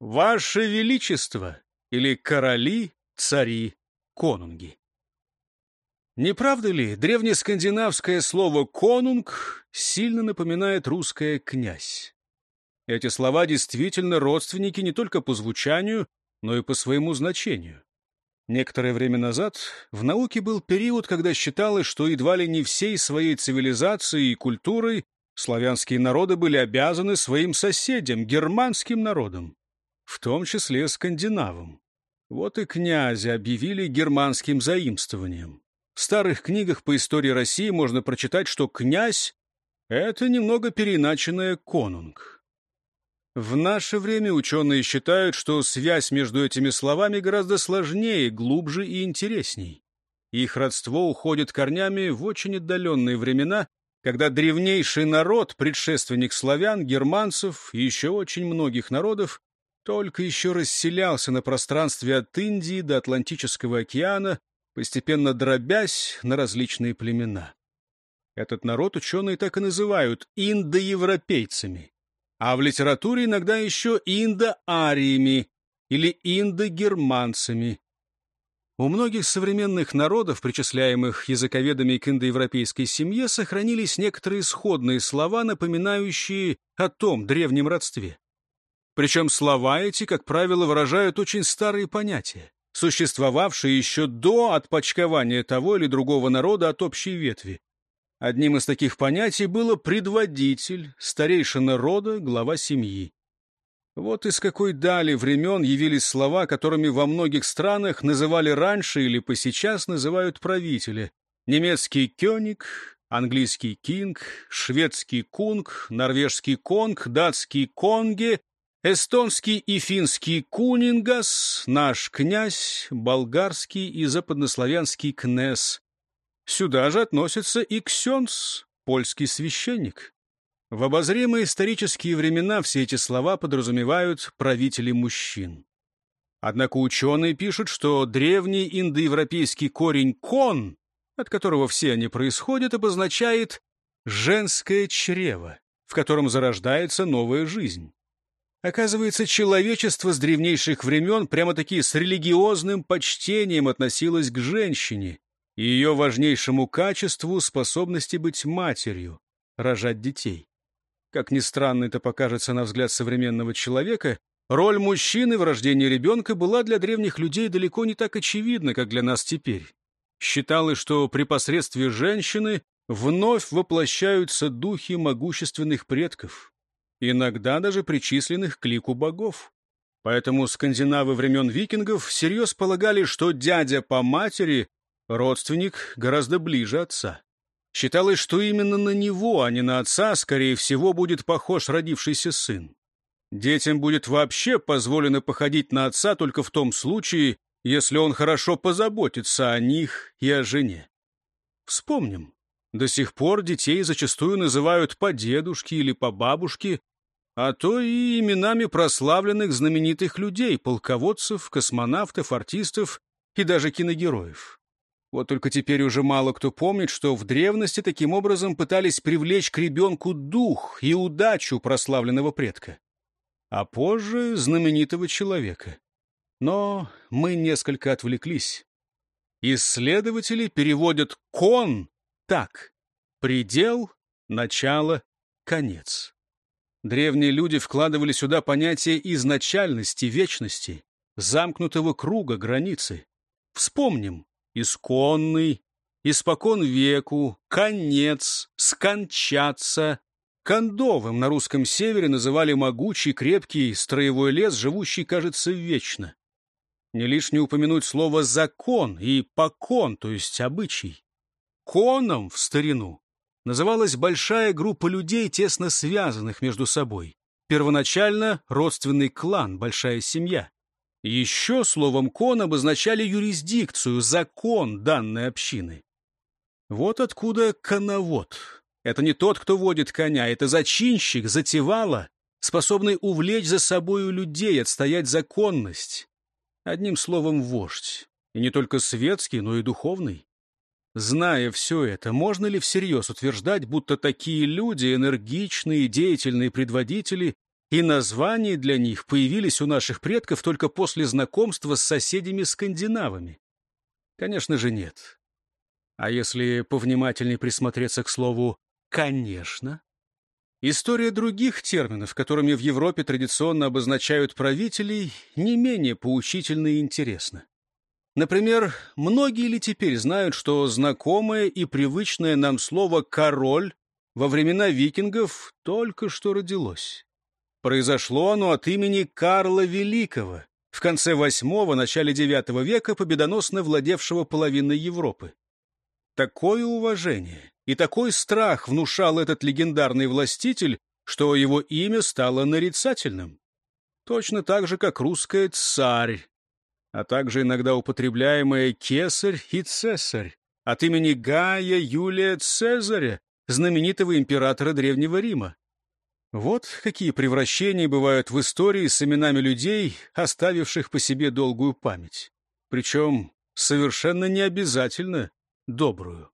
«Ваше Величество» или «Короли», «Цари», «Конунги». Не правда ли, древнескандинавское слово «конунг» сильно напоминает русское «князь»? Эти слова действительно родственники не только по звучанию, но и по своему значению. Некоторое время назад в науке был период, когда считалось, что едва ли не всей своей цивилизацией и культурой славянские народы были обязаны своим соседям, германским народам, в том числе скандинавам. Вот и князи объявили германским заимствованием. В старых книгах по истории России можно прочитать, что князь — это немного переиначенное конунг. В наше время ученые считают, что связь между этими словами гораздо сложнее, глубже и интересней. Их родство уходит корнями в очень отдаленные времена, когда древнейший народ, предшественник славян, германцев и еще очень многих народов, только еще расселялся на пространстве от Индии до Атлантического океана, постепенно дробясь на различные племена. Этот народ ученые так и называют индоевропейцами а в литературе иногда еще индоариями или индогерманцами. У многих современных народов, причисляемых языковедами к индоевропейской семье, сохранились некоторые сходные слова, напоминающие о том древнем родстве. Причем слова эти, как правило, выражают очень старые понятия, существовавшие еще до отпочкования того или другого народа от общей ветви. Одним из таких понятий было предводитель, старейшина рода, глава семьи. Вот из какой дали времен явились слова, которыми во многих странах называли раньше или по сейчас называют правители. Немецкий «кёник», английский «кинг», шведский «кунг», норвежский «конг», датский «конге», эстонский и финский «кунингас», наш «князь», болгарский и западнославянский «кнес». Сюда же относится и ксенц, польский священник. В обозримые исторические времена все эти слова подразумевают правителей мужчин. Однако ученые пишут, что древний индоевропейский корень «кон», от которого все они происходят, обозначает «женское чрево», в котором зарождается новая жизнь. Оказывается, человечество с древнейших времен прямо-таки с религиозным почтением относилось к женщине, и ее важнейшему качеству способности быть матерью, рожать детей. Как ни странно это покажется на взгляд современного человека, роль мужчины в рождении ребенка была для древних людей далеко не так очевидна, как для нас теперь. Считалось, что при посредстве женщины вновь воплощаются духи могущественных предков, иногда даже причисленных к лику богов. Поэтому скандинавы времен викингов всерьез полагали, что дядя по матери Родственник гораздо ближе отца. Считалось, что именно на него, а не на отца, скорее всего, будет похож родившийся сын. Детям будет вообще позволено походить на отца только в том случае, если он хорошо позаботится о них и о жене. Вспомним, до сих пор детей зачастую называют по дедушке или по бабушке, а то и именами прославленных знаменитых людей, полководцев, космонавтов, артистов и даже киногероев. Вот только теперь уже мало кто помнит, что в древности таким образом пытались привлечь к ребенку дух и удачу прославленного предка, а позже знаменитого человека. Но мы несколько отвлеклись. Исследователи переводят «кон» так — предел, начало, конец. Древние люди вкладывали сюда понятие изначальности, вечности, замкнутого круга, границы. Вспомним, исконный, испокон веку, конец, скончаться. Кондовым на русском севере называли могучий, крепкий строевой лес, живущий, кажется, вечно. Не лишне упомянуть слово «закон» и «покон», то есть «обычай». Коном в старину называлась большая группа людей, тесно связанных между собой. Первоначально родственный клан, большая семья. Еще словом «кон» обозначали юрисдикцию, закон данной общины. Вот откуда коновод. Это не тот, кто водит коня, это зачинщик, затевала, способный увлечь за собою людей, отстоять законность. Одним словом, вождь. И не только светский, но и духовный. Зная все это, можно ли всерьез утверждать, будто такие люди, энергичные, деятельные предводители, и названия для них появились у наших предков только после знакомства с соседями-скандинавами? Конечно же, нет. А если повнимательнее присмотреться к слову «конечно»? История других терминов, которыми в Европе традиционно обозначают правителей, не менее поучительна и интересна. Например, многие ли теперь знают, что знакомое и привычное нам слово «король» во времена викингов только что родилось? Произошло оно от имени Карла Великого, в конце VIII – начале IX века победоносно владевшего половиной Европы. Такое уважение и такой страх внушал этот легендарный властитель, что его имя стало нарицательным. Точно так же, как русское «царь», а также иногда употребляемое «кесарь» и «цесарь» от имени Гая Юлия Цезаря, знаменитого императора Древнего Рима. Вот какие превращения бывают в истории с именами людей, оставивших по себе долгую память. Причем совершенно не обязательно добрую.